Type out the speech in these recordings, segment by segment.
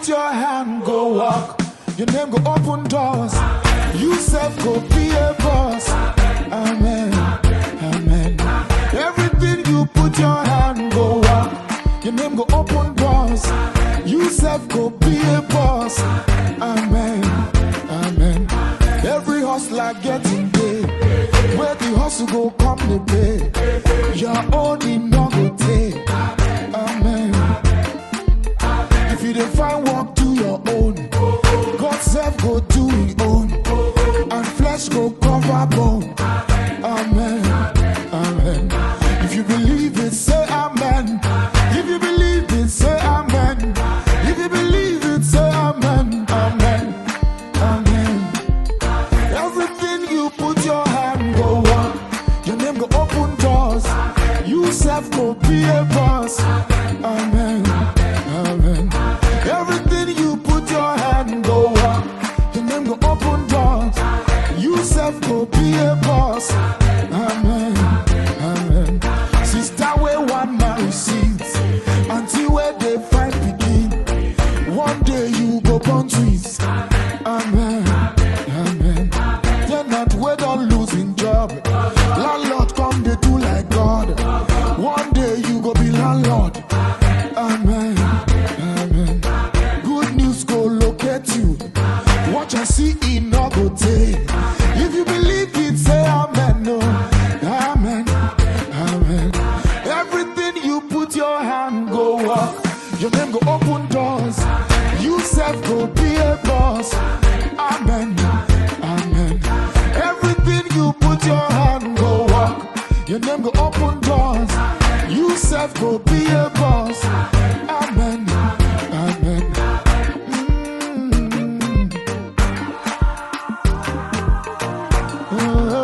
put your hand, go walk. Your name go open doors. You self go be a boss. Amen. Amen. Everything you put your hand, go walk. Your name go open doors. You self go be a boss. Amen. Amen. Every hustler getting paid. Where the hustle go come the pay. Your own in no go take. Don't find work, do your own. God self go do his own. And flesh go cover bone. Amen. Amen. If you believe Go be a boss. Your name go open doors. You self go be a boss. Amen. Amen. Everything you put your hand go walk. Your name go open doors. You self go be a boss. Amen. Amen. Mm. Oh,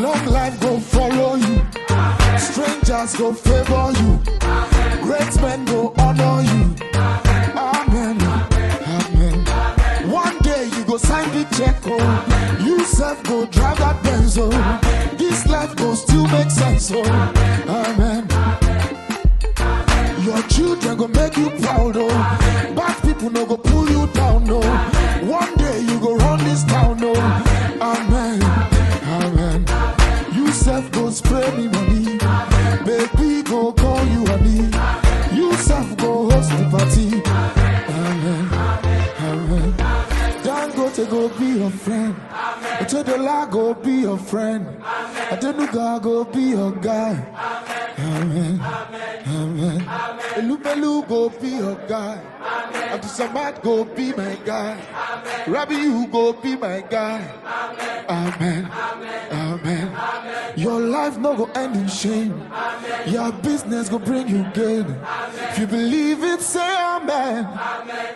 Long life go follow you. Strangers go favor you. Great men go honor you. Amen. Amen. One day you go sign the check. Oh. You self go drive that Benz. Oh. This life go still make sense. Oh. Amen. Your children go make you proud, oh. Bad people no go pull you down, no. One go spray me money, baby go call you honey. You self go host the party. Amen, amen. Dangote go be your friend. Otedola go be your friend. Adenuga go be your guy. Amen. Amen. Elumelu go be your guy. Abdusamad go be my guy. Rabbi, you go be my guy. Amen. Amen. Your life no go end in shame. Your business go bring you gain. If you believe it, say amen. Amen.